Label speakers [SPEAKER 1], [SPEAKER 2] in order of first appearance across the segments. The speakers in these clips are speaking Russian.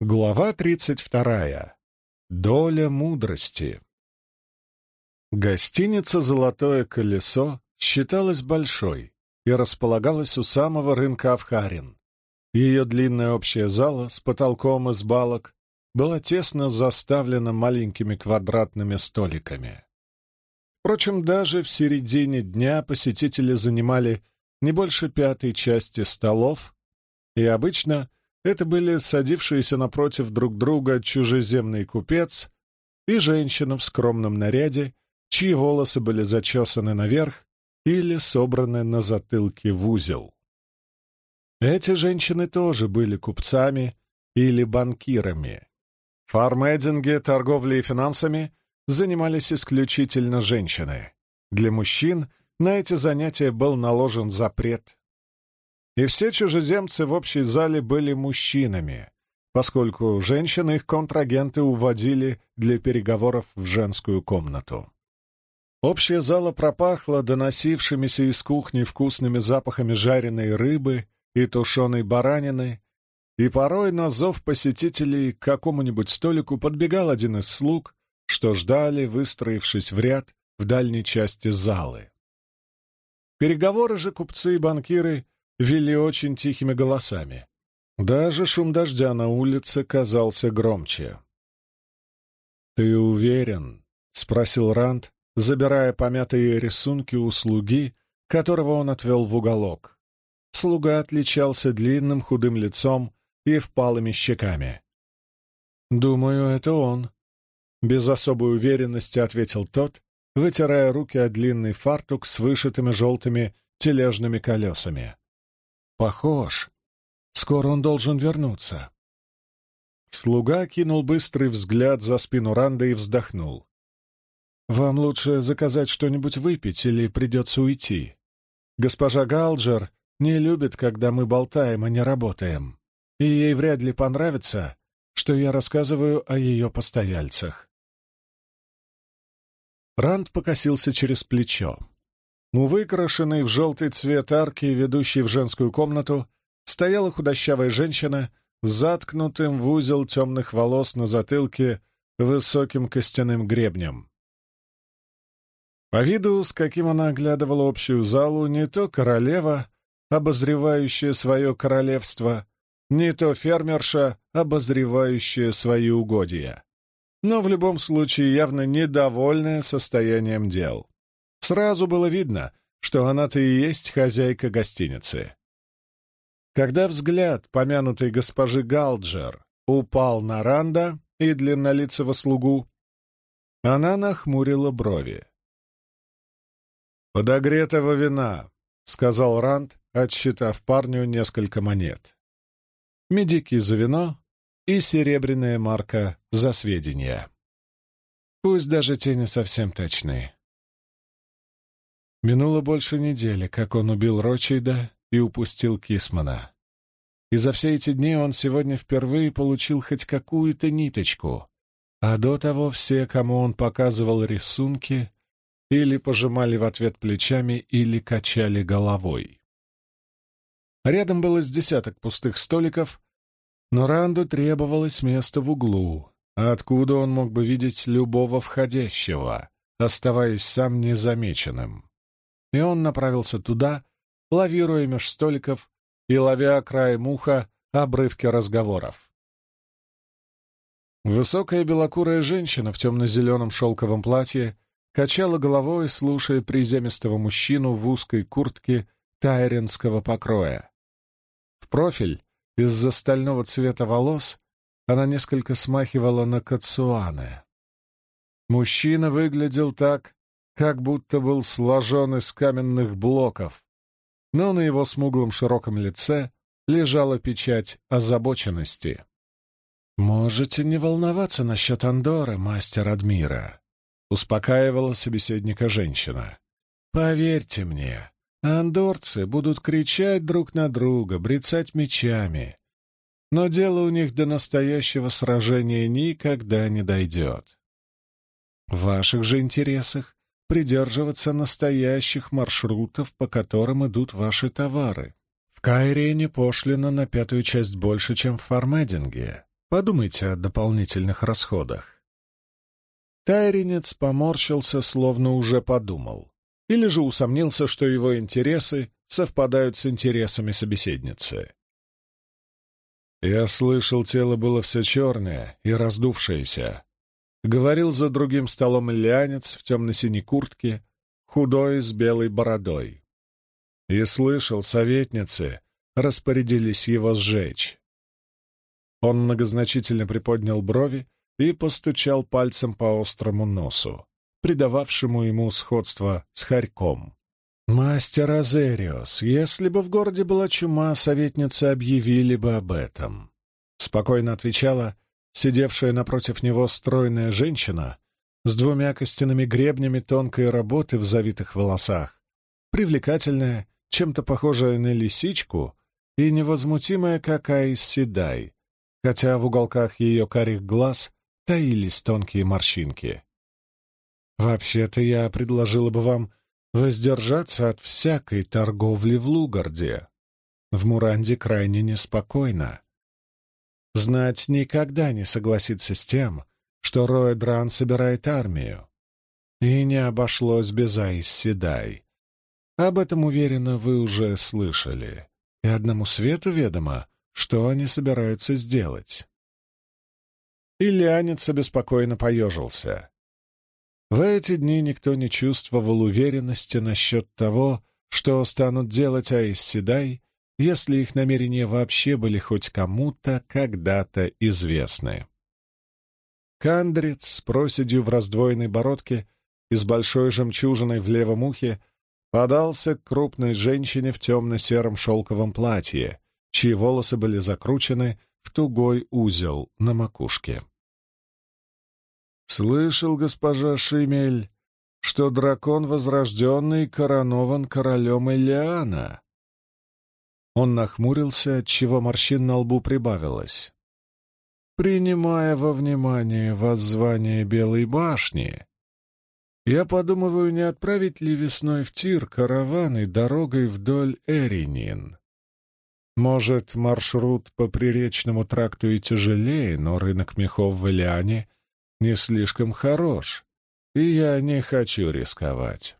[SPEAKER 1] Глава 32. Доля мудрости. Гостиница «Золотое колесо» считалась большой и располагалась у самого рынка Авхарин. Ее длинная общая зала с потолком из балок была тесно заставлена маленькими квадратными столиками. Впрочем, даже в середине дня посетители занимали не больше пятой части столов, и обычно — это были садившиеся напротив друг друга чужеземный купец и женщина в скромном наряде, чьи волосы были зачесаны наверх или собраны на затылке в узел. Эти женщины тоже были купцами или банкирами. В фармэддинге, торговлей и финансами занимались исключительно женщины. Для мужчин на эти занятия был наложен запрет и все чужеземцы в общей зале были мужчинами, поскольку женщины их контрагенты уводили для переговоров в женскую комнату. Общая зала пропахла доносившимися из кухни вкусными запахами жареной рыбы и тушеной баранины, и порой на зов посетителей к какому-нибудь столику подбегал один из слуг, что ждали, выстроившись в ряд в дальней части залы. Переговоры же купцы и банкиры вели очень тихими голосами. Даже шум дождя на улице казался громче. «Ты уверен?» — спросил Ранд, забирая помятые рисунки у слуги, которого он отвел в уголок. Слуга отличался длинным худым лицом и впалыми щеками. «Думаю, это он», — без особой уверенности ответил тот, вытирая руки о длинный фартук с вышитыми желтыми тележными колесами. Похож. Скоро он должен вернуться. Слуга кинул быстрый взгляд за спину Ранда и вздохнул. «Вам лучше заказать что-нибудь выпить или придется уйти. Госпожа Галджер не любит, когда мы болтаем, а не работаем, и ей вряд ли понравится, что я рассказываю о ее постояльцах». Ранд покосился через плечо. У выкрашенной в желтый цвет арки, ведущей в женскую комнату, стояла худощавая женщина с заткнутым в узел темных волос на затылке высоким костяным гребнем. По виду, с каким она оглядывала общую залу, не то королева, обозревающая свое королевство, не то фермерша, обозревающая свои угодья. Но в любом случае явно недовольная состоянием дел. Сразу было видно, что она-то и есть хозяйка гостиницы. Когда взгляд помянутой госпожи Галджер упал на Ранда и длиннолицего слугу, она нахмурила брови. «Подогретого вина», — сказал Ранд, отсчитав парню несколько монет. Медики за вино и серебряная марка за сведения. Пусть даже те не совсем точные. Минуло больше недели, как он убил Рочейда и упустил Кисмана. И за все эти дни он сегодня впервые получил хоть какую-то ниточку, а до того все, кому он показывал рисунки, или пожимали в ответ плечами, или качали головой. Рядом было с десяток пустых столиков, но Ранду требовалось место в углу, откуда он мог бы видеть любого входящего, оставаясь сам незамеченным и он направился туда, лавируя меж столиков и ловя краем уха обрывки разговоров. Высокая белокурая женщина в темно-зеленом шелковом платье качала головой, слушая приземистого мужчину в узкой куртке тайренского покроя. В профиль из-за стального цвета волос она несколько смахивала на Кацуане. Мужчина выглядел так, как будто был сложен из каменных блоков, но на его смуглом широком лице лежала печать озабоченности. «Можете не волноваться насчет Андоры, мастер Адмира», — успокаивала собеседника женщина. «Поверьте мне, андорцы будут кричать друг на друга, брецать мечами, но дело у них до настоящего сражения никогда не дойдет. В ваших же интересах придерживаться настоящих маршрутов, по которым идут ваши товары. В Кайрене пошлина на пятую часть больше, чем в Фармединге, Подумайте о дополнительных расходах. Тайринец поморщился, словно уже подумал, или же усомнился, что его интересы совпадают с интересами собеседницы. Я слышал, тело было все черное и раздувшееся. Говорил за другим столом ильянец в темно-синей куртке, худой с белой бородой. И слышал, советницы распорядились его сжечь. Он многозначительно приподнял брови и постучал пальцем по острому носу, придававшему ему сходство с хорьком. «Мастер Азериос, если бы в городе была чума, советницы объявили бы об этом», — спокойно отвечала сидевшая напротив него стройная женщина с двумя костяными гребнями тонкой работы в завитых волосах, привлекательная, чем-то похожая на лисичку и невозмутимая, как Аис Седай, хотя в уголках ее карих глаз таились тонкие морщинки. «Вообще-то я предложила бы вам воздержаться от всякой торговли в Лугарде. В Муранде крайне неспокойно. Знать никогда не согласится с тем, что Роэдран собирает армию. И не обошлось без Аис Седай. Об этом, уверенно, вы уже слышали. И одному свету ведомо, что они собираются сделать. Ильянец обеспокоенно поежился. В эти дни никто не чувствовал уверенности насчет того, что станут делать Аисседай, если их намерения вообще были хоть кому-то когда-то известны. Кандрец с проседью в раздвоенной бородке и с большой жемчужиной в левом ухе подался к крупной женщине в темно-сером шелковом платье, чьи волосы были закручены в тугой узел на макушке. «Слышал, госпожа Шимель, что дракон возрожденный коронован королем Элиана». Он нахмурился, отчего морщин на лбу прибавилось. «Принимая во внимание воззвание Белой башни, я подумываю, не отправить ли весной в Тир караваны дорогой вдоль Эринин. Может, маршрут по приречному тракту и тяжелее, но рынок мехов в Элиане не слишком хорош, и я не хочу рисковать.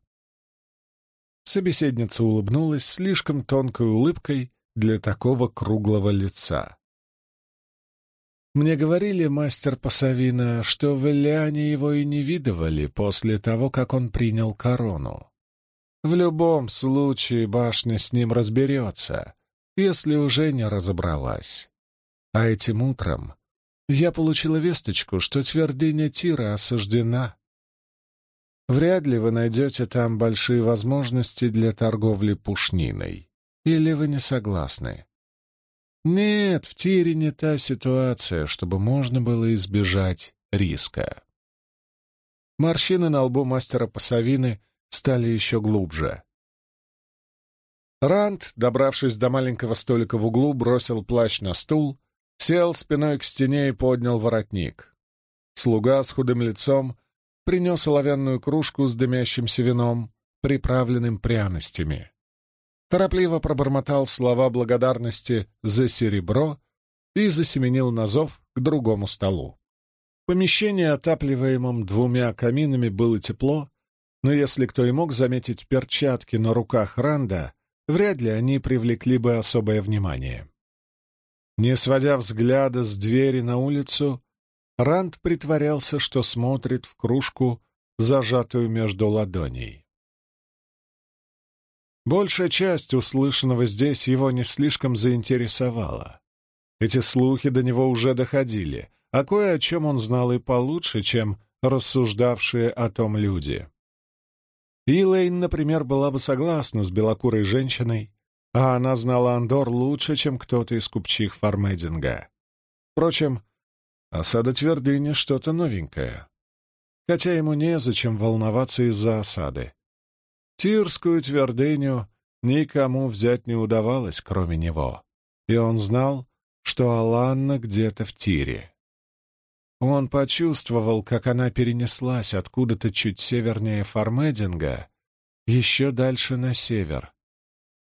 [SPEAKER 1] Собеседница улыбнулась слишком тонкой улыбкой для такого круглого лица. Мне говорили, мастер Пасавина, что в Элиане его и не видывали после того, как он принял корону. В любом случае башня с ним разберется, если уже не разобралась. А этим утром я получила весточку, что твердыня Тира осаждена. Вряд ли вы найдете там большие возможности для торговли пушниной. Или вы не согласны? Нет, в Тире не та ситуация, чтобы можно было избежать риска. Морщины на лбу мастера пасовины стали еще глубже. Ранд, добравшись до маленького столика в углу, бросил плащ на стул Сел спиной к стене и поднял воротник. Слуга с худым лицом принес оловянную кружку с дымящимся вином, приправленным пряностями. Торопливо пробормотал слова благодарности за серебро и засеменил на зов к другому столу. Помещение, отапливаемом двумя каминами, было тепло, но если кто и мог заметить перчатки на руках Ранда, вряд ли они привлекли бы особое внимание. Не сводя взгляда с двери на улицу, Ранд притворялся, что смотрит в кружку, зажатую между ладоней. Большая часть услышанного здесь его не слишком заинтересовала. Эти слухи до него уже доходили, а кое о чем он знал и получше, чем рассуждавшие о том люди. Илэйн, например, была бы согласна с белокурой женщиной, а она знала Андор лучше, чем кто-то из купчих Фармединга. Впрочем, осада твердыни — что-то новенькое. Хотя ему незачем волноваться из-за осады. Тирскую твердыню никому взять не удавалось, кроме него. И он знал, что Аланна где-то в Тире. Он почувствовал, как она перенеслась откуда-то чуть севернее Фармединга, еще дальше на север,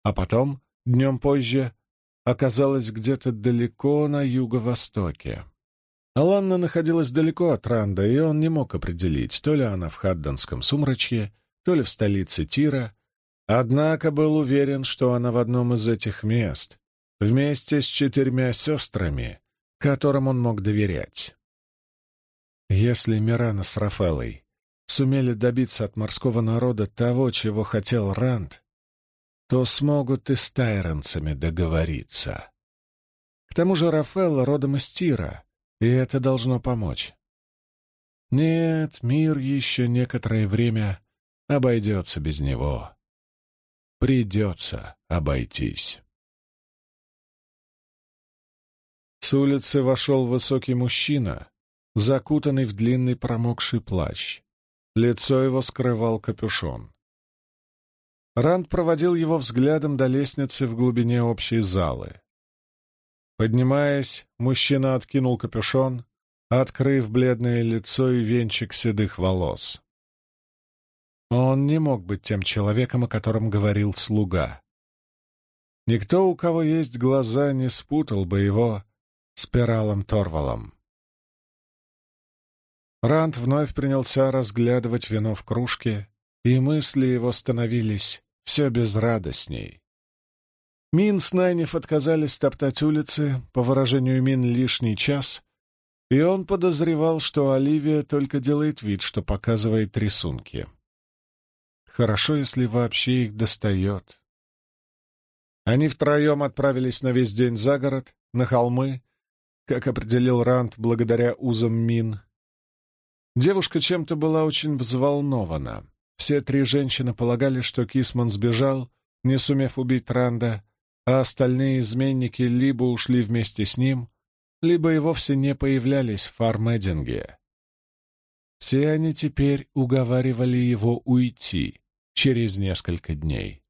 [SPEAKER 1] а потом, днем позже, оказалась где-то далеко на юго-востоке. Аланна находилась далеко от Ранда, и он не мог определить, то ли она в Хадденском сумрачье, то ли в столице Тира, однако был уверен, что она в одном из этих мест, вместе с четырьмя сестрами, которым он мог доверять. Если Мирана с Рафаэлой сумели добиться от морского народа того, чего хотел Ранд, то смогут и с тайронцами договориться. К тому же Рафаэлла родом из Тира, и это должно помочь. Нет, мир еще некоторое время обойдется без него. Придется обойтись. С улицы вошел высокий мужчина, закутанный в длинный промокший плащ. Лицо его скрывал капюшон. Ранд проводил его взглядом до лестницы в глубине общей залы. Поднимаясь, мужчина откинул капюшон, открыв бледное лицо и венчик седых волос. Он не мог быть тем человеком, о котором говорил слуга. Никто, у кого есть глаза, не спутал бы его с Пиралом Торвалом. Ранд вновь принялся разглядывать вино в кружке, и мысли его становились все безрадостней. Мин с Найниф отказались топтать улицы, по выражению Мин, лишний час, и он подозревал, что Оливия только делает вид, что показывает рисунки. Хорошо, если вообще их достает. Они втроем отправились на весь день за город, на холмы, как определил Рант благодаря узам Мин. Девушка чем-то была очень взволнована. Все три женщины полагали, что Кисман сбежал, не сумев убить Ранда, а остальные изменники либо ушли вместе с ним, либо и вовсе не появлялись в Фармединге. Все они теперь уговаривали его уйти через несколько дней.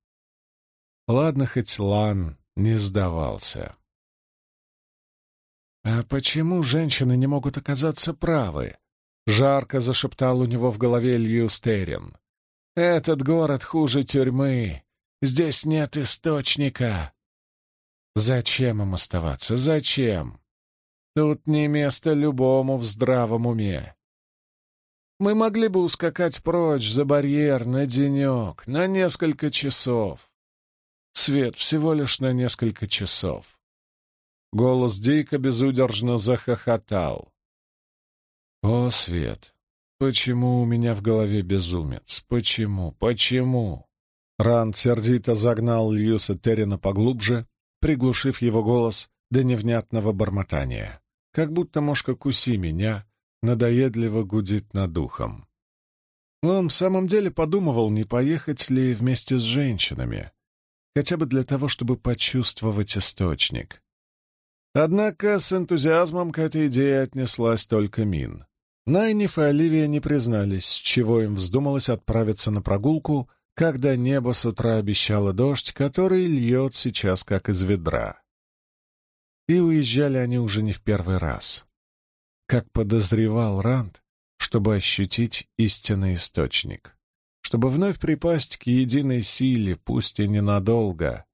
[SPEAKER 1] Ладно, хоть Лан не сдавался. «А почему женщины не могут оказаться правы?» — жарко зашептал у него в голове Лью Стерин. «Этот город хуже тюрьмы. Здесь нет источника. Зачем им оставаться? Зачем? Тут не место любому в здравом уме. Мы могли бы ускакать прочь за барьер на денек, на несколько часов. Свет всего лишь на несколько часов. Голос дико безудержно захохотал. «О, Свет, почему у меня в голове безумец? Почему? Почему?» Ранд сердито загнал Льюса Террина поглубже, приглушив его голос до невнятного бормотания, как будто мошка «Куси меня» надоедливо гудит над ухом. Он в самом деле подумывал, не поехать ли вместе с женщинами, хотя бы для того, чтобы почувствовать источник. Однако с энтузиазмом к этой идее отнеслась только Мин. Найниф и Оливия не признались, с чего им вздумалось отправиться на прогулку, когда небо с утра обещало дождь, который льет сейчас как из ведра. И уезжали они уже не в первый раз. Как подозревал Ранд, чтобы ощутить истинный источник, чтобы вновь припасть к единой силе, пусть и ненадолго,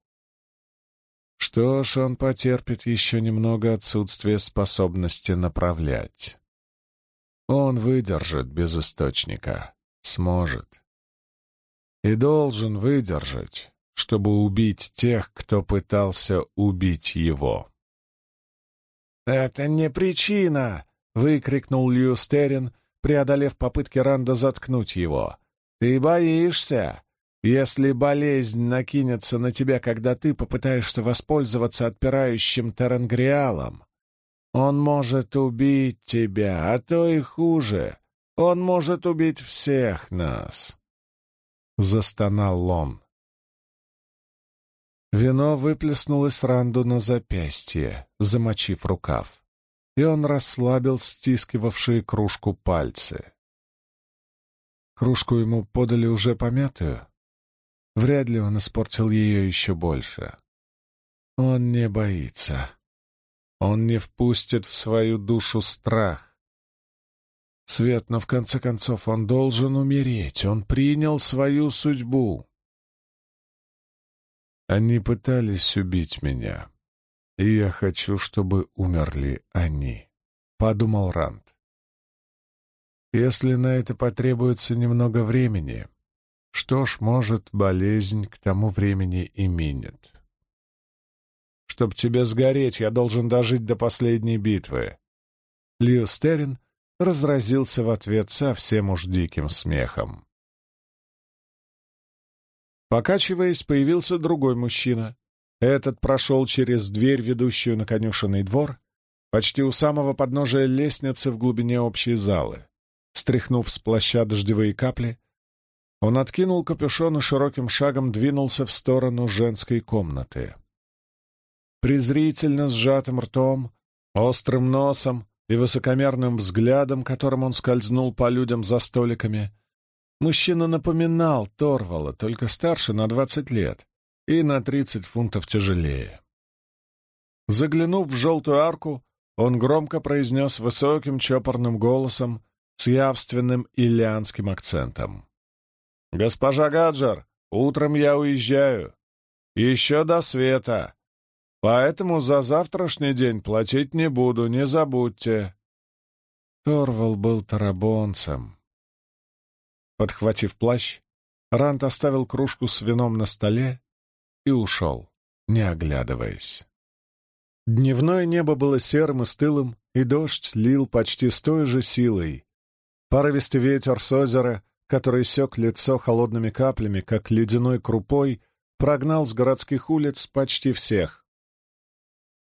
[SPEAKER 1] что ж, он потерпит еще немного отсутствия способности направлять. Он выдержит без источника, сможет. И должен выдержать, чтобы убить тех, кто пытался убить его. «Это не причина!» — выкрикнул Льюстерин, преодолев попытки Ранда заткнуть его. «Ты боишься? Если болезнь накинется на тебя, когда ты попытаешься воспользоваться отпирающим Теренгриалом, он может убить тебя, а то и хуже. Он может убить всех нас. Застонал он. Вино выплеснулось Ранду на запястье, замочив рукав, и он расслабил стискивавшие кружку пальцы. Кружку ему подали уже помятую, Вряд ли он испортил ее еще больше. Он не боится. Он не впустит в свою душу страх. Свет, но в конце концов он должен умереть. Он принял свою судьбу. Они пытались убить меня, и я хочу, чтобы умерли они. — подумал Ранд. «Если на это потребуется немного времени, что ж, может, болезнь к тому времени и минет. Чтоб тебе сгореть, я должен дожить до последней битвы». Лио Стерин разразился в ответ совсем уж диким смехом. Покачиваясь, появился другой мужчина. Этот прошел через дверь, ведущую на конюшенный двор, почти у самого подножия лестницы в глубине общей залы. Стряхнув с плаща дождевые капли, он откинул капюшон и широким шагом двинулся в сторону женской комнаты. Презрительно сжатым ртом, острым носом и высокомерным взглядом, которым он скользнул по людям за столиками, мужчина напоминал Торвала, только старше на двадцать лет и на тридцать фунтов тяжелее. Заглянув в желтую арку, он громко произнес высоким чопорным голосом с явственным иллианским акцентом. «Госпожа Гаджер, утром я уезжаю. Еще до света. Поэтому за завтрашний день платить не буду, не забудьте». Торвал был тарабонцем. Подхватив плащ, Рант оставил кружку с вином на столе и ушел, не оглядываясь. Дневное небо было серым и стылым, и дождь лил почти с той же силой. Порывистый ветер с озера, который сек лицо холодными каплями, как ледяной крупой, прогнал с городских улиц почти всех.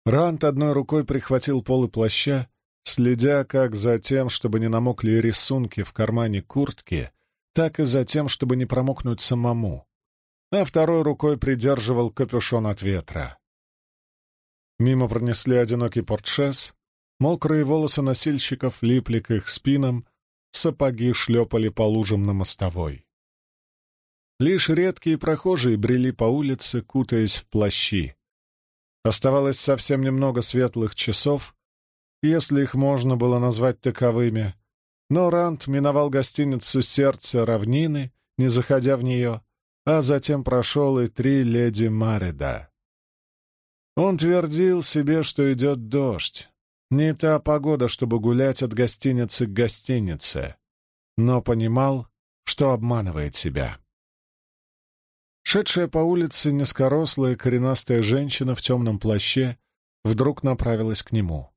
[SPEAKER 1] Рант одной рукой прихватил полы плаща, следя как за тем, чтобы не намокли рисунки в кармане куртки, так и за тем, чтобы не промокнуть самому, а второй рукой придерживал капюшон от ветра. Мимо пронесли одинокий портшес, мокрые волосы носильщиков липли к их спинам, сапоги шлепали по лужам на мостовой. Лишь редкие прохожие брели по улице, кутаясь в плащи. Оставалось совсем немного светлых часов, если их можно было назвать таковыми, но Рант миновал гостиницу «Сердце равнины», не заходя в нее, а затем прошел и три леди Марида. Он твердил себе, что идет дождь. Не та погода, чтобы гулять от гостиницы к гостинице, но понимал, что обманывает себя. Шедшая по улице низкорослая коренастая женщина в темном плаще вдруг направилась к нему.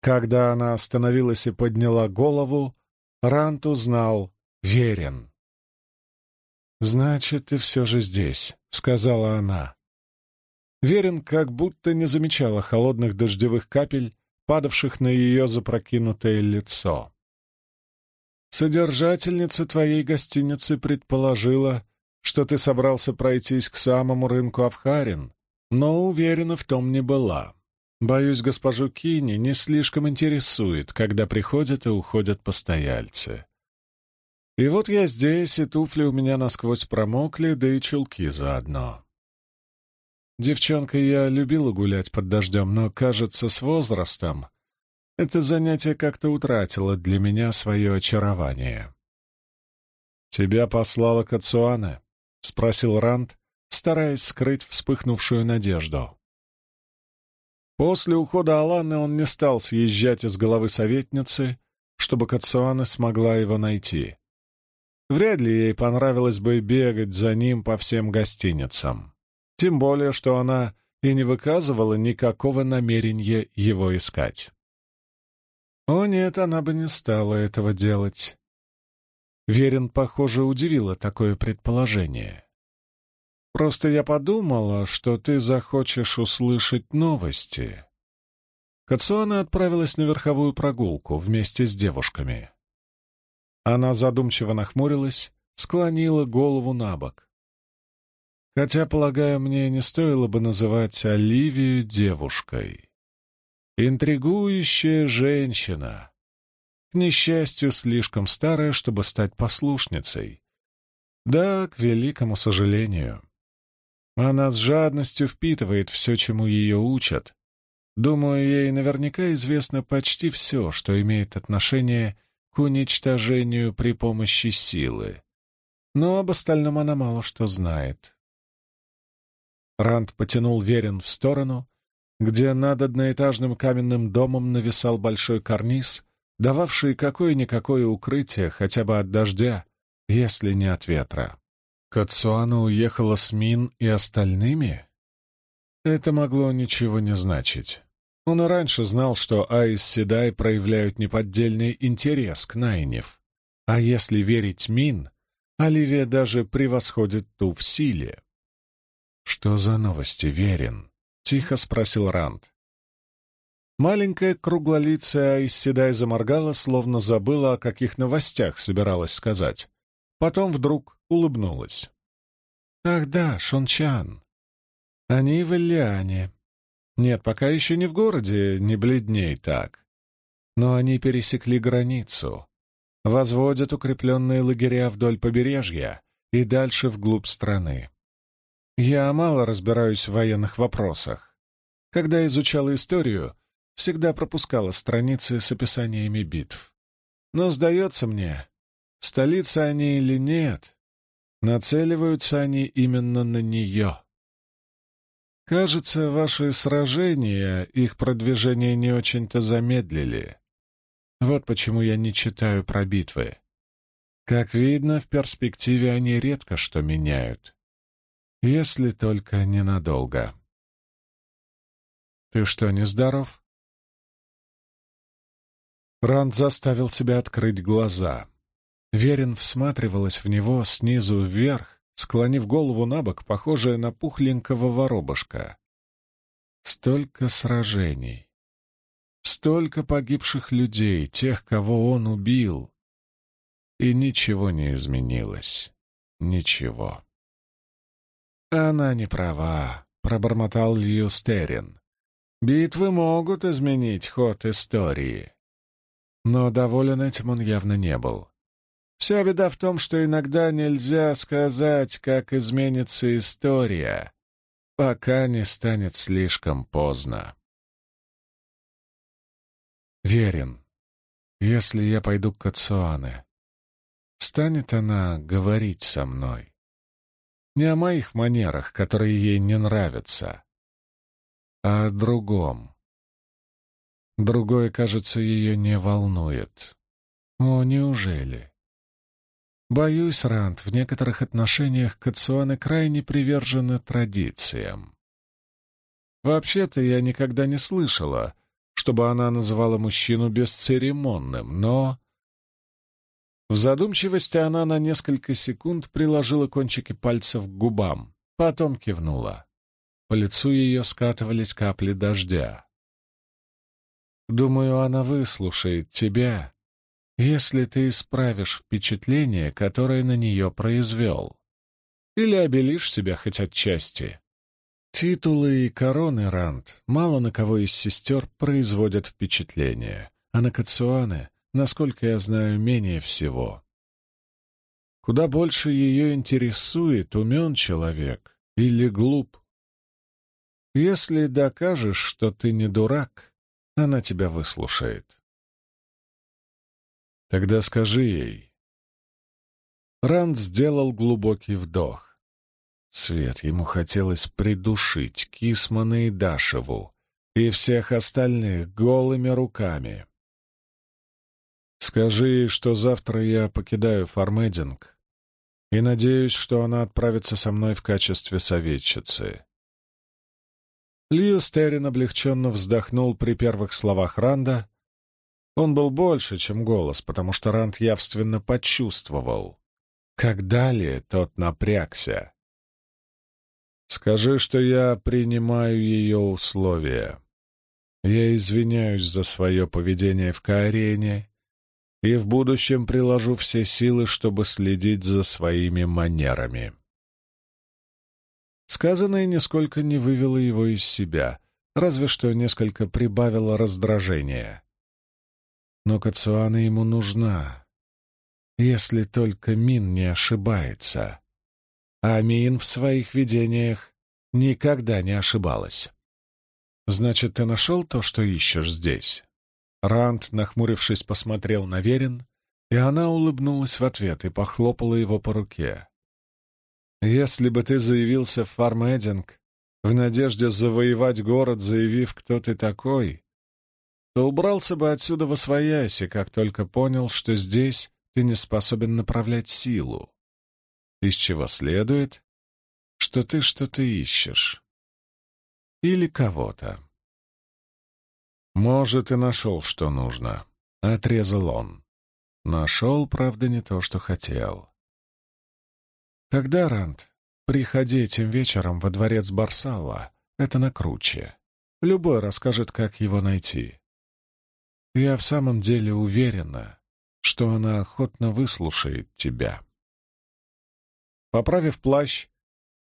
[SPEAKER 1] Когда она остановилась и подняла голову, Рант узнал Верен. «Значит, ты все же здесь», — сказала она. Верин как будто не замечала холодных дождевых капель, падавших на ее запрокинутое лицо. «Содержательница твоей гостиницы предположила, что ты собрался пройтись к самому рынку Авхарин, но уверена в том не была. Боюсь, госпожу Кини не слишком интересует, когда приходят и уходят постояльцы. И вот я здесь, и туфли у меня насквозь промокли, да и чулки заодно. Девчонкой я любила гулять под дождем, но, кажется, с возрастом это занятие как-то утратило для меня свое очарование. «Тебя послала Кацуана?» — спросил Ранд, стараясь скрыть вспыхнувшую надежду. После ухода Аланы он не стал съезжать из головы советницы, чтобы Кацуана смогла его найти. Вряд ли ей понравилось бы бегать за ним по всем гостиницам. Тем более, что она и не выказывала никакого намерения его искать. О нет, она бы не стала этого делать. Верин, похоже, удивило такое предположение. Просто я подумала, что ты захочешь услышать новости. Кацуана отправилась на верховую прогулку вместе с девушками. Она задумчиво нахмурилась, склонила голову на бок. Хотя, полагаю, мне не стоило бы называть Оливию девушкой. Интригующая женщина. К несчастью, слишком старая, чтобы стать послушницей. Да, к великому сожалению. Она с жадностью впитывает все, чему ее учат. Думаю, ей наверняка известно почти все, что имеет отношение к уничтожению при помощи силы. Но об остальном она мало что знает. Ранд потянул Верин в сторону, где над одноэтажным каменным домом нависал большой карниз, дававший какое-никакое укрытие хотя бы от дождя, если не от ветра. Кацуана уехала с Мин и остальными? Это могло ничего не значить. Он и раньше знал, что Айс Седай проявляют неподдельный интерес к Найнев. А если верить Мин, Оливия даже превосходит ту в силе. «Что за новости, Верин?» — тихо спросил Ранд. Маленькая круглолицая Айс Седай заморгала, словно забыла, о каких новостях собиралась сказать. Потом вдруг улыбнулась. «Ах да, Шончан. Они в Ильяне. Нет, пока еще не в городе, не бледней так. Но они пересекли границу, возводят укрепленные лагеря вдоль побережья и дальше вглубь страны. Я мало разбираюсь в военных вопросах. Когда изучала историю, всегда пропускала страницы с описаниями битв. Но, сдается мне, столица они или нет, нацеливаются они именно на нее. Кажется, ваши сражения их продвижение не очень-то замедлили. Вот почему я не читаю про битвы. Как видно, в перспективе они редко что меняют. Если только ненадолго. Ты что, не здоров? Ранд заставил себя открыть глаза. Верин всматривалась в него снизу вверх, склонив голову на бок, похожая на пухленького воробушка. Столько сражений, столько погибших людей, тех, кого он убил, и ничего не изменилось. Ничего. «Она не права», — пробормотал Льюстерин. «Битвы могут изменить ход истории». Но доволен этим он явно не был. Вся беда в том, что иногда нельзя сказать, как изменится история, пока не станет слишком поздно. Верен, если я пойду к Кацуане, станет она говорить со мной. Не о моих манерах, которые ей не нравятся, а о другом. Другое, кажется, ее не волнует. О, неужели? Боюсь, Ранд, в некоторых отношениях Кацуаны крайне привержены традициям. Вообще-то я никогда не слышала, чтобы она называла мужчину бесцеремонным, но... В задумчивости она на несколько секунд приложила кончики пальцев к губам, потом кивнула. По лицу ее скатывались капли дождя. «Думаю, она выслушает тебя если ты исправишь впечатление, которое на нее произвел. Или обелишь себя хоть отчасти. Титулы и короны Ранд мало на кого из сестер производят впечатление, а на Кацуане, насколько я знаю, менее всего. Куда больше ее интересует, умен человек или глуп. Если докажешь, что ты не дурак, она тебя выслушает. Тогда скажи ей. Ранд сделал глубокий вдох. Свет ему хотелось придушить Кисмана и Дашеву и всех остальных голыми руками. Скажи, что завтра я покидаю Фармединг и надеюсь, что она отправится со мной в качестве советчицы. Лью Стерин облегченно вздохнул при первых словах Ранда он был больше, чем голос, потому что Рант явственно почувствовал. Как далее тот напрягся. «Скажи, что я принимаю ее условия. Я извиняюсь за свое поведение в Каарене и в будущем приложу все силы, чтобы следить за своими манерами». Сказанное нисколько не вывело его из себя, разве что несколько прибавило раздражения. Но Кацуана ему нужна, если только Мин не ошибается. А Мин в своих видениях никогда не ошибалась. «Значит, ты нашел то, что ищешь здесь?» Ранд, нахмурившись, посмотрел на Верин, и она улыбнулась в ответ и похлопала его по руке. «Если бы ты заявился в Фармэддинг, в надежде завоевать город, заявив, кто ты такой, то убрался бы отсюда во свояси, как только понял, что здесь ты не способен направлять силу. Из чего следует, что ты что-то ищешь. Или кого-то. «Может, и нашел, что нужно», — отрезал он. Нашел, правда, не то, что хотел. «Тогда, Рант, приходи этим вечером во дворец Барсала. Это на круче. Любой расскажет, как его найти. Я в самом деле уверена, что она охотно выслушает тебя». Поправив плащ,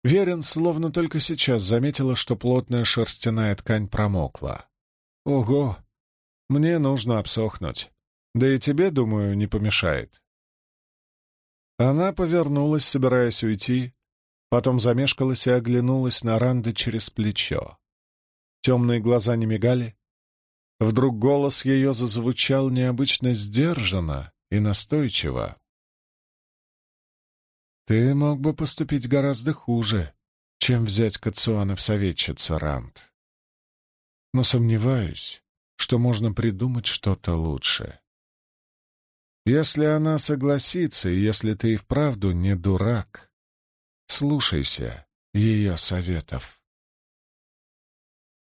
[SPEAKER 1] Верин словно только сейчас заметила, что плотная шерстяная ткань промокла. «Ого! Мне нужно обсохнуть. Да и тебе, думаю, не помешает». Она повернулась, собираясь уйти, потом замешкалась и оглянулась на Ранды через плечо. Темные глаза не мигали. Вдруг голос ее зазвучал необычно сдержанно и настойчиво. «Ты мог бы поступить гораздо хуже, чем взять Кацуана в советчица, Ранд. Но сомневаюсь, что можно придумать что-то лучше. Если она согласится, и если ты и вправду не дурак, слушайся ее советов.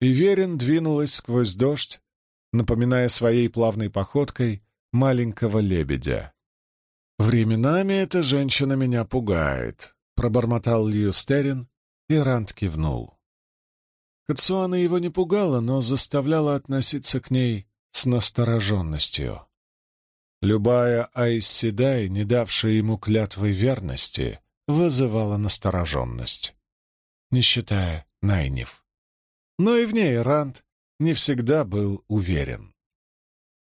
[SPEAKER 1] И Верин двинулась сквозь дождь, напоминая своей плавной походкой маленького лебедя. «Временами эта женщина меня пугает», — пробормотал Льюстерин, и Ранд кивнул. Кацуана его не пугала, но заставляла относиться к ней с настороженностью. Любая Айсседай, не давшая ему клятвы верности, вызывала настороженность, не считая Найнев. Но и в ней Ранд не всегда был уверен.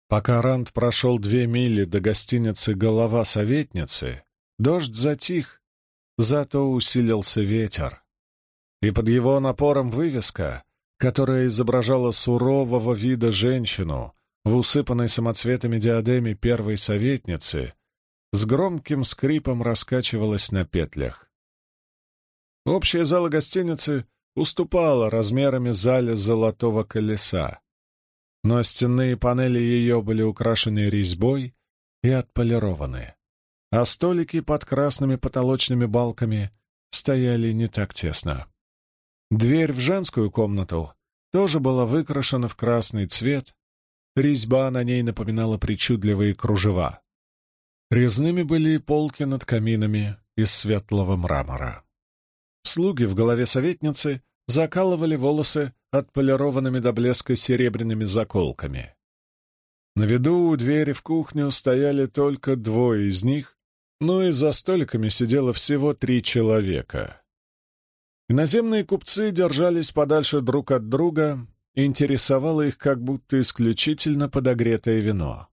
[SPEAKER 1] Пока Ранд прошел две мили до гостиницы «Голова советницы», дождь затих, зато усилился ветер. И под его напором вывеска, которая изображала сурового вида женщину в усыпанной самоцветами диадеме первой советницы, с громким скрипом раскачивалась на петлях. Общая зала гостиницы уступала размерами зале золотого колеса, но стенные панели ее были украшены резьбой и отполированы, а столики под красными потолочными балками стояли не так тесно. Дверь в женскую комнату тоже была выкрашена в красный цвет, резьба на ней напоминала причудливые кружева. Резными были полки над каминами из светлого мрамора. Слуги в голове советницы закалывали волосы отполированными до блеска серебряными заколками. На виду у двери в кухню стояли только двое из них, но и за столиками сидело всего три человека. Иноземные купцы держались подальше друг от друга, интересовало их как будто исключительно подогретое вино.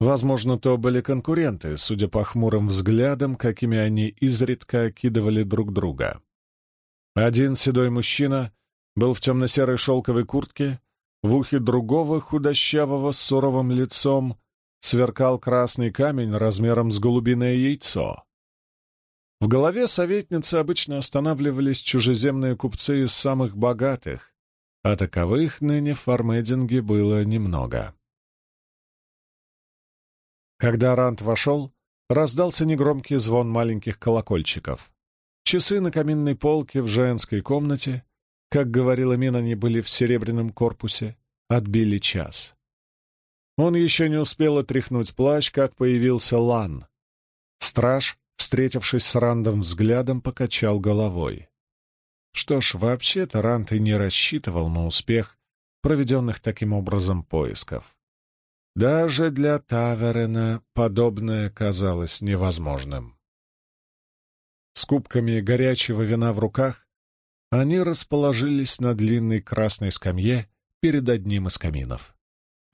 [SPEAKER 1] Возможно, то были конкуренты, судя по хмурым взглядам, какими они изредка окидывали друг друга. Один седой мужчина был в темно-серой шелковой куртке, в ухе другого худощавого с суровым лицом сверкал красный камень размером с голубиное яйцо. В голове советницы обычно останавливались чужеземные купцы из самых богатых, а таковых ныне в Фармединге было немного. Когда Рант вошел, раздался негромкий звон маленьких колокольчиков. Часы на каминной полке в женской комнате, как говорила Мин, они были в серебряном корпусе, отбили час. Он еще не успел отряхнуть плащ, как появился Лан. Страж встретившись с Рандом взглядом, покачал головой. Что ж, вообще-то Ранд и не рассчитывал на успех проведенных таким образом поисков. Даже для Таверена подобное казалось невозможным. С кубками горячего вина в руках они расположились на длинной красной скамье перед одним из каминов.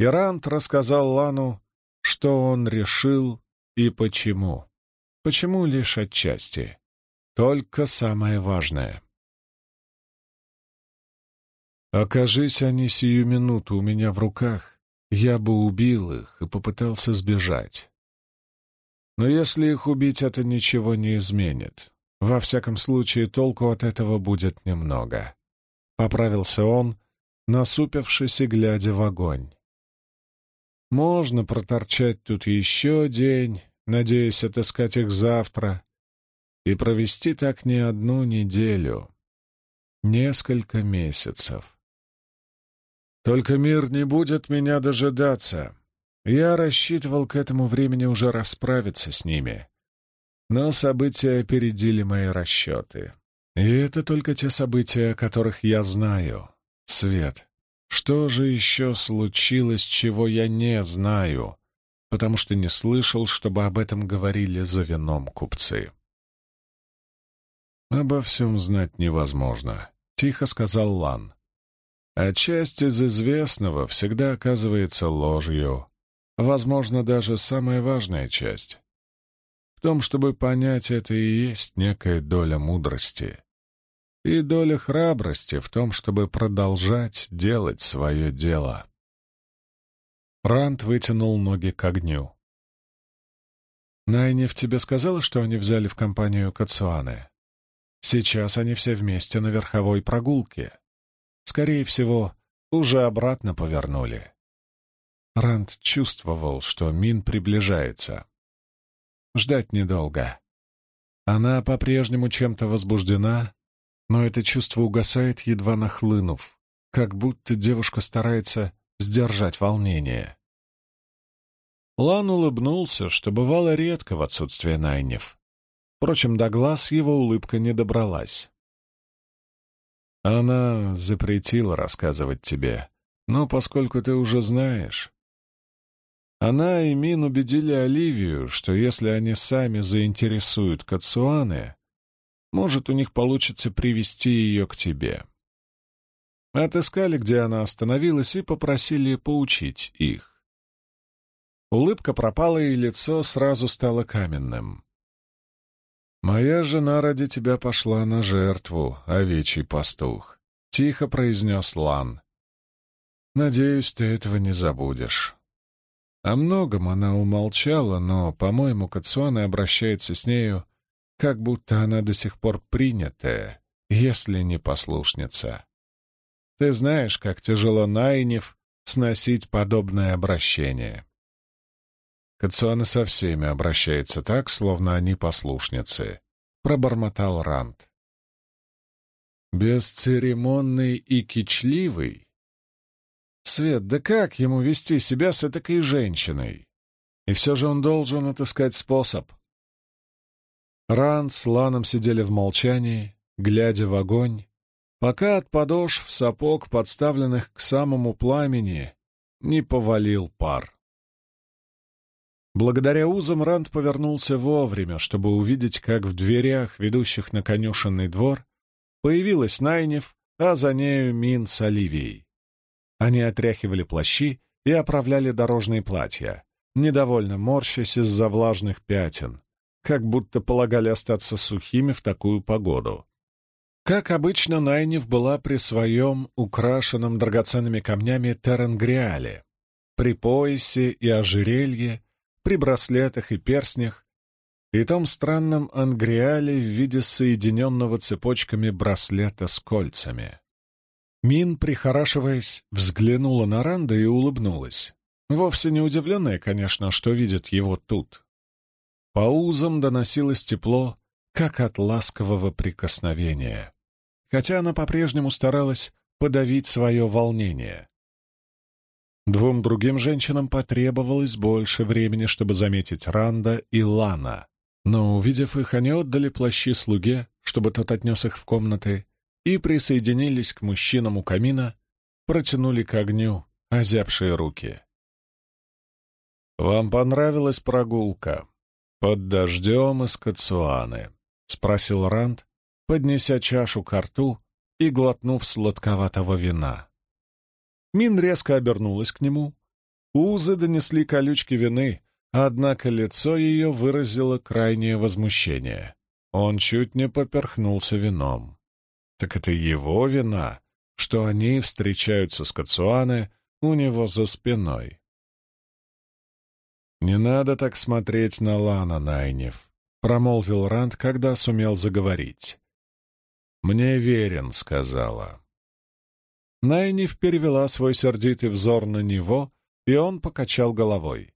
[SPEAKER 1] И Ранд рассказал Лану, что он решил и почему. Почему лишь отчасти? Только самое важное. Окажись они сию минуту у меня в руках, я бы убил их и попытался сбежать. Но если их убить, это ничего не изменит. Во всяком случае, толку от этого будет немного. — поправился он, насупившись и глядя в огонь. «Можно проторчать тут еще день, надеясь отыскать их завтра, и провести так не одну неделю, несколько месяцев. Только мир не будет меня дожидаться. Я рассчитывал к этому времени уже расправиться с ними. Но события опередили мои расчеты. И это только те события, о которых я знаю. Свет, что же еще случилось, чего я не знаю, потому что не слышал, чтобы об этом говорили за вином купцы? «Обо всем знать невозможно», — тихо сказал Лан. «А часть из известного всегда оказывается ложью, возможно, даже самая важная часть. В том, чтобы понять это, и есть некая доля мудрости. И доля храбрости в том, чтобы продолжать делать свое дело. Рант вытянул ноги к огню. «Найнев тебе сказала, что они взяли в компанию Кацуаны? Сейчас они все вместе на верховой прогулке. Скорее всего, уже обратно повернули. Ранд чувствовал, что Мин приближается. Ждать недолго. Она по-прежнему чем-то возбуждена, но это чувство угасает, едва нахлынув, как будто девушка старается сдержать волнение. Лан улыбнулся, что бывало редко в отсутствие Найнев. Впрочем, до глаз его улыбка не добралась. Она запретила рассказывать тебе, но поскольку ты уже знаешь, она и Мин убедили Оливию, что если они сами заинтересуют Кацуаны, может, у них получится привести ее к тебе. Отыскали, где она остановилась, и попросили поучить их. Улыбка пропала, и лицо сразу стало каменным. «Моя жена ради тебя пошла на жертву, овечий пастух», — тихо произнес Лан. «Надеюсь, ты этого не забудешь». О многом она умолчала, но, по-моему, Кацуана обращается с нею, как будто она до сих пор принятая, если не послушница. Ты знаешь, как тяжело Найнев сносить подобное обращение. Кацуана со всеми обращается так, словно они послушницы, — пробормотал Рант. Бесцеремонный и кичливый, Свет, да как ему вести себя с этакой женщиной? И все же он должен отыскать способ. Ран с Ланом сидели в молчании, глядя в огонь, пока от подошв сапог, подставленных к самому пламени, не повалил пар. Благодаря узам Ранд повернулся вовремя, чтобы увидеть, как в дверях, ведущих на конюшенный двор, появилась Найнев, а за нею Мин с Оливией. Они отряхивали плащи и оправляли дорожные платья, недовольно морщась из-за влажных пятен, как будто полагали остаться сухими в такую погоду. Как обычно, Найнев была при своем украшенном драгоценными камнями Теренгриале, при поясе и ожерелье, при браслетах и перстнях, и том странном ангриале в виде соединенного цепочками браслета с кольцами. Мин, прихорашиваясь, взглянула на Ранда и улыбнулась. Вовсе не удивленная, конечно, что видит его тут. По узам доносилось тепло, как от ласкового прикосновения, хотя она по-прежнему старалась подавить свое волнение. Двум другим женщинам потребовалось больше времени, чтобы заметить Ранда и Лана, но, увидев их, они отдали плащи слуге, чтобы тот отнес их в комнаты, и присоединились к мужчинам у камина, протянули к огню озябшие руки. «Вам понравилась прогулка под дождем из Кацуаны?» — спросил Ранд, поднеся чашу к рту и глотнув сладковатого вина. Мин резко обернулась к нему. Узы донесли колючки вины, однако лицо ее выразило крайнее возмущение. Он чуть не поперхнулся вином. Так это его вина, что они встречаются с Кацуане у него за спиной. «Не надо так смотреть на Лана, Найнев», — промолвил Ранд, когда сумел заговорить. «Мне верен», — сказала. Найниф перевела свой сердитый взор на него, и он покачал головой.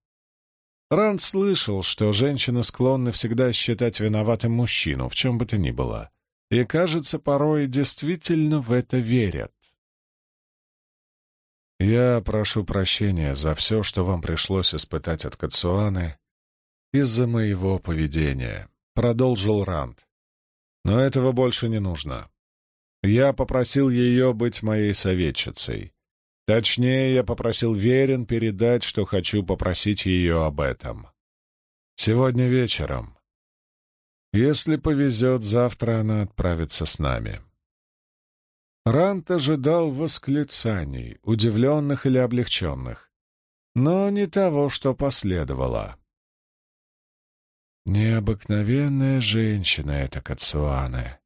[SPEAKER 1] Ранд слышал, что женщины склонны всегда считать виноватым мужчину, в чем бы то ни было, и, кажется, порой действительно в это верят. «Я прошу прощения за все, что вам пришлось испытать от Кацуаны из-за моего поведения», — продолжил Ранд. «Но этого больше не нужно. Я попросил ее быть моей советчицей. Точнее, я попросил Верин передать, что хочу попросить ее об этом. Сегодня вечером. Если повезет, завтра она отправится с нами. Рант ожидал восклицаний, удивленных или облегченных, но не того, что последовало. «Необыкновенная женщина эта Кацуане», —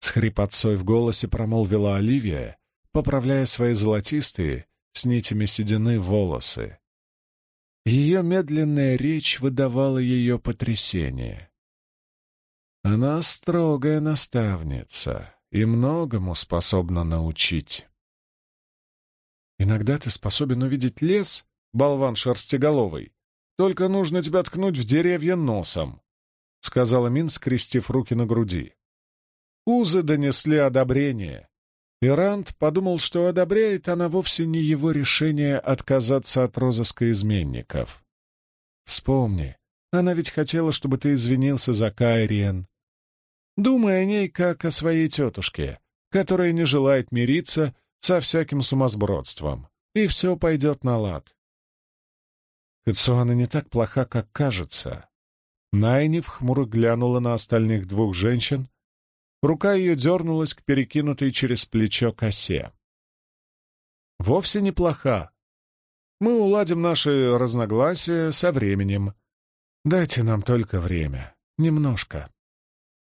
[SPEAKER 1] с хрипотцой в голосе промолвила Оливия, поправляя свои золотистые, с нитями седины, волосы. Ее медленная речь выдавала ее потрясение. Она строгая наставница и многому способна научить. Иногда ты способен увидеть лес, болван шерстиголовый, только нужно тебя ткнуть в деревья носом, — сказала Мин, скрестив руки на груди. Узы донесли одобрение, и подумал, что одобряет она вовсе не его решение отказаться от розыска изменников. «Вспомни, она ведь хотела, чтобы ты извинился за Кайриен. Думай о ней, как о своей тетушке, которая не желает мириться со всяким сумасбродством, и все пойдет на лад. Кацуана не так плоха, как кажется». Найниф хмуро глянула на остальных двух женщин, Рука ее дернулась к перекинутой через плечо косе. «Вовсе неплоха. Мы уладим наши разногласия со временем. Дайте нам только время. Немножко».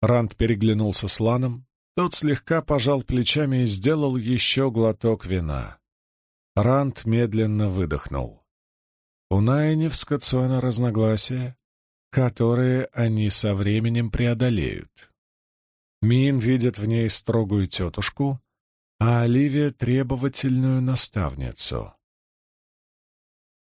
[SPEAKER 1] Ранд переглянулся с Ланом. Тот слегка пожал плечами и сделал еще глоток вина. Ранд медленно выдохнул. У Найнев с Кацуана разногласия, которые они со временем преодолеют. Мин видит в ней строгую тетушку, а Оливия — требовательную наставницу.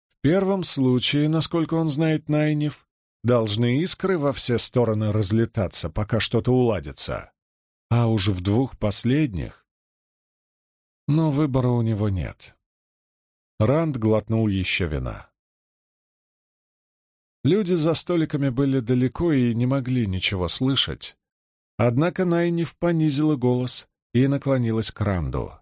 [SPEAKER 1] В первом случае, насколько он знает Найнев, должны искры во все стороны разлетаться, пока что-то уладится. А уж в двух последних... Но выбора у него нет. Ранд глотнул еще вина. Люди за столиками были далеко и не могли ничего слышать, Однако Найниф понизила голос и наклонилась к Ранду.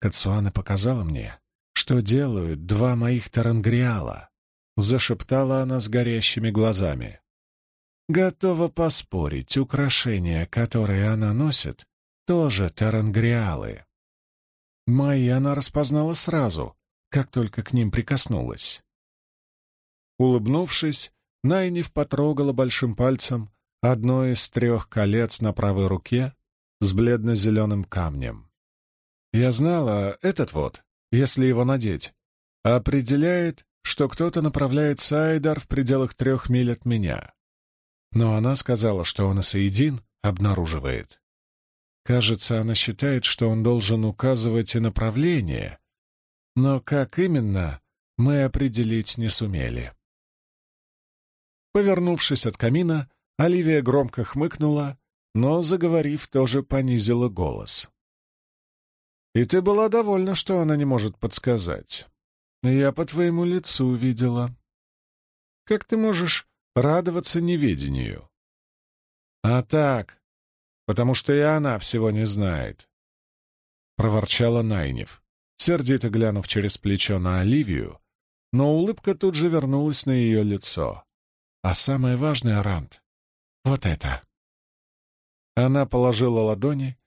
[SPEAKER 1] «Кацуана показала мне, что делают два моих тарангриала», — зашептала она с горящими глазами. «Готова поспорить, украшения, которые она носит, тоже тарангриалы. Мои она распознала сразу, как только к ним прикоснулась». Улыбнувшись, Найниф потрогала большим пальцем одно из трех колец на правой руке с бледно-зеленым камнем. Я знала, этот вот, если его надеть, определяет, что кто-то направляет Сайдар в пределах трех миль от меня. Но она сказала, что он и Саидин обнаруживает. Кажется, она считает, что он должен указывать и направление, но как именно, мы определить не сумели. Повернувшись от камина, Оливия громко хмыкнула, но, заговорив, тоже понизила голос. «И ты была довольна, что она не может подсказать. Я по твоему лицу видела. Как ты можешь радоваться неведению?» «А так, потому что и она всего не знает», — проворчала Найнев, сердито глянув через плечо на Оливию, но улыбка тут же вернулась на ее лицо. «А самое важное, Рант, вот это. Она положила ладони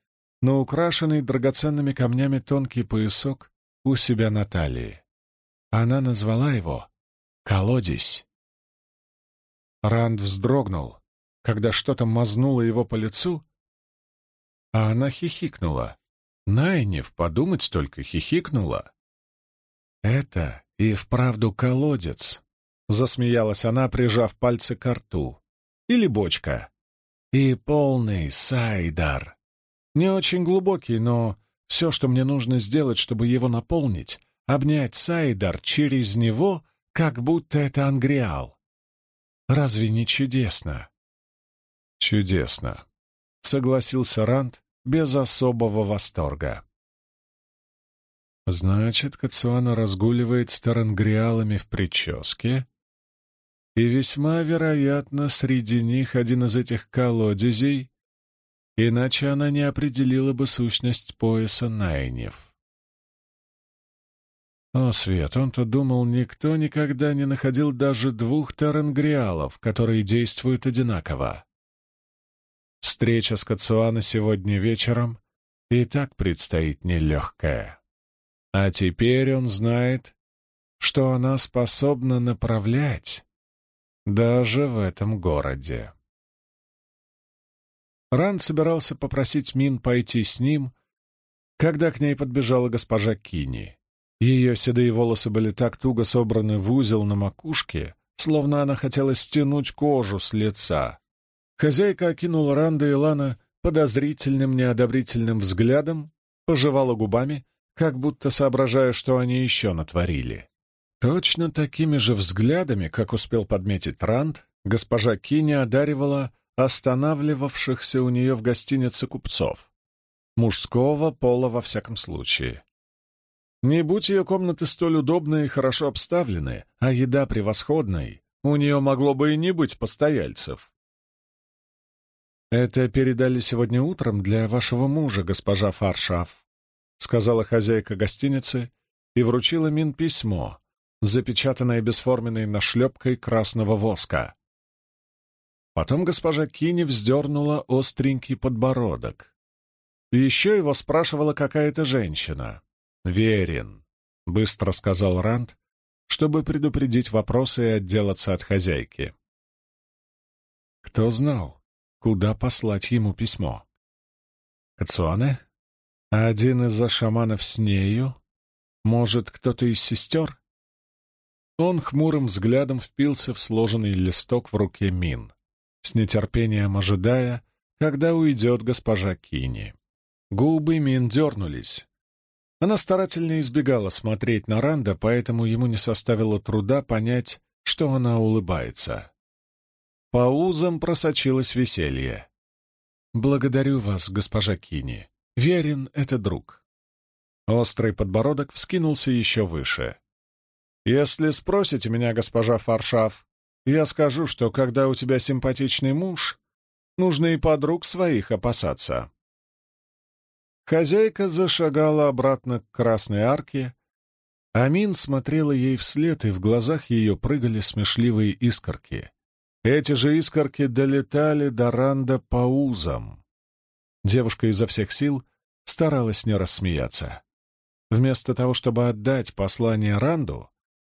[SPEAKER 1] на украшенный драгоценными камнями тонкий поясок у себя на талии. Она назвала его «Колодись». Ранд вздрогнул, когда что-то мазнуло его по лицу, а она хихикнула. Найнев, подумать только, хихикнула. «Это и вправду колодец», — засмеялась она, прижав пальцы к рту или бочка. И полный сайдар. Не очень глубокий, но все, что мне нужно сделать, чтобы его наполнить, обнять Сайдар через него, как будто это Ангриал. Разве не чудесно? Чудесно, согласился Ранд без особого восторга. Значит, Кацуана разгуливает с тарангриалами в прическе, и весьма вероятно, среди них один из этих колодезей, иначе она не определила бы сущность пояса Найнев. О, Свет, он-то думал, никто никогда не находил даже двух тарангриалов, которые действуют одинаково. Встреча с Кацуана сегодня вечером и так предстоит нелегкая. А теперь он знает, что она способна направлять даже в этом городе. Ранд собирался попросить Мин пойти с ним, когда к ней подбежала госпожа Кини. Ее седые волосы были так туго собраны в узел на макушке, словно она хотела стянуть кожу с лица. Хозяйка окинула Ранда и Лана подозрительным неодобрительным взглядом, пожевала губами как будто соображая, что они еще натворили. Точно такими же взглядами, как успел подметить Ранд, госпожа Кини одаривала останавливавшихся у нее в гостинице купцов. Мужского пола во всяком случае. Не будь ее комнаты столь удобные и хорошо обставлены, а еда превосходной, у нее могло бы и не быть постояльцев. «Это передали сегодня утром для вашего мужа, госпожа Фаршаф», — сказала хозяйка гостиницы и вручила Мин письмо, запечатанное бесформенной нашлепкой красного воска. Потом госпожа Кини вздернула остренький подбородок. еще его спрашивала какая-то женщина. «Верин», — быстро сказал Ранд, чтобы предупредить вопросы и отделаться от хозяйки. Кто знал, куда послать ему письмо? Кацуане? Один из-за шаманов с нею? Может, кто-то из сестер? Он хмурым взглядом впился в сложенный листок в руке Мин, с нетерпением ожидая, когда уйдет госпожа Кини. Губы Мин дернулись. Она старательно избегала смотреть на Ранда, поэтому ему не составило труда понять, что она улыбается. По узам просочилось веселье. «Благодарю вас, госпожа Кини. Верен — это друг. Острый подбородок вскинулся еще выше. «Если спросите меня, госпожа Фаршав, я скажу, что когда у тебя симпатичный муж, нужно и подруг своих опасаться». Хозяйка зашагала обратно к красной арке. Амин смотрела ей вслед, и в глазах ее прыгали смешливые искорки. Эти же искорки долетали до Ранда по узам. Девушка изо всех сил старалась не рассмеяться. Вместо того, чтобы отдать послание Ранду,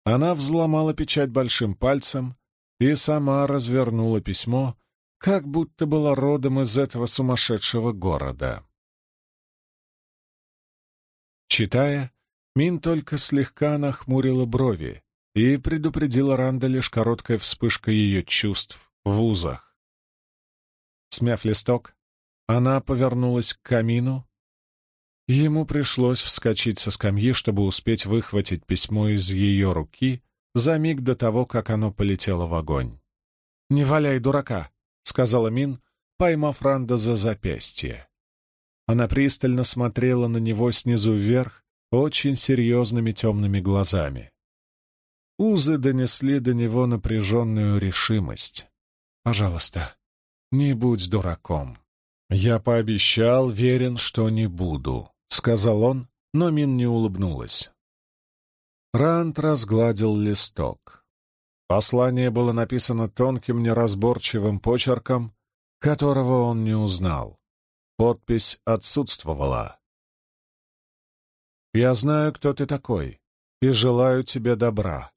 [SPEAKER 1] она взломала печать большим пальцем и сама развернула письмо, как будто была родом из этого сумасшедшего города. Читая, Мин только слегка нахмурила брови и предупредила Ранда лишь короткая вспышка ее чувств в узах. Смяв листок, она повернулась к камину. Ему пришлось вскочить со скамьи, чтобы успеть выхватить письмо из ее руки за миг до того, как оно полетело в огонь. «Не валяй дурака», — сказала Мин, поймав Ранда за запястье. Она пристально смотрела на него снизу вверх очень серьезными темными глазами. Узы донесли до него напряженную решимость. «Пожалуйста, не будь дураком». «Я пообещал, верен, что не буду», — сказал он, но Мин не улыбнулась. Рант разгладил листок. Послание было написано тонким неразборчивым почерком, которого он не узнал. Подпись отсутствовала. «Я знаю, кто ты такой, и желаю тебе добра.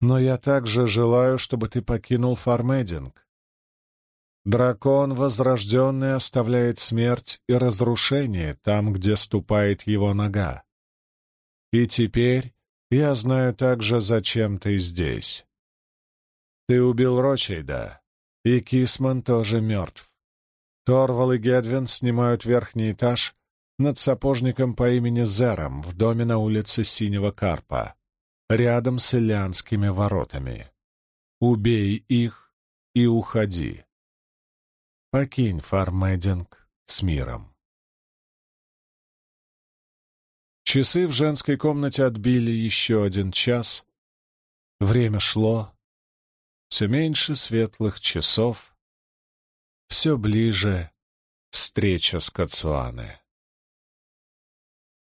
[SPEAKER 1] Но я также желаю, чтобы ты покинул Фармединг. Дракон возрожденный оставляет смерть и разрушение там, где ступает его нога. И теперь я знаю также, зачем ты здесь. Ты убил Рочейда, и Кисман тоже мертв. Торвал и Гедвин снимают верхний этаж, над сапожником по имени Зером в доме на улице Синего Карпа, рядом с Ильянскими воротами. Убей их и уходи. Покинь Фармединг с миром. Часы в женской комнате отбили еще один час. Время шло. Все меньше светлых часов. Все ближе встреча с Кацуане.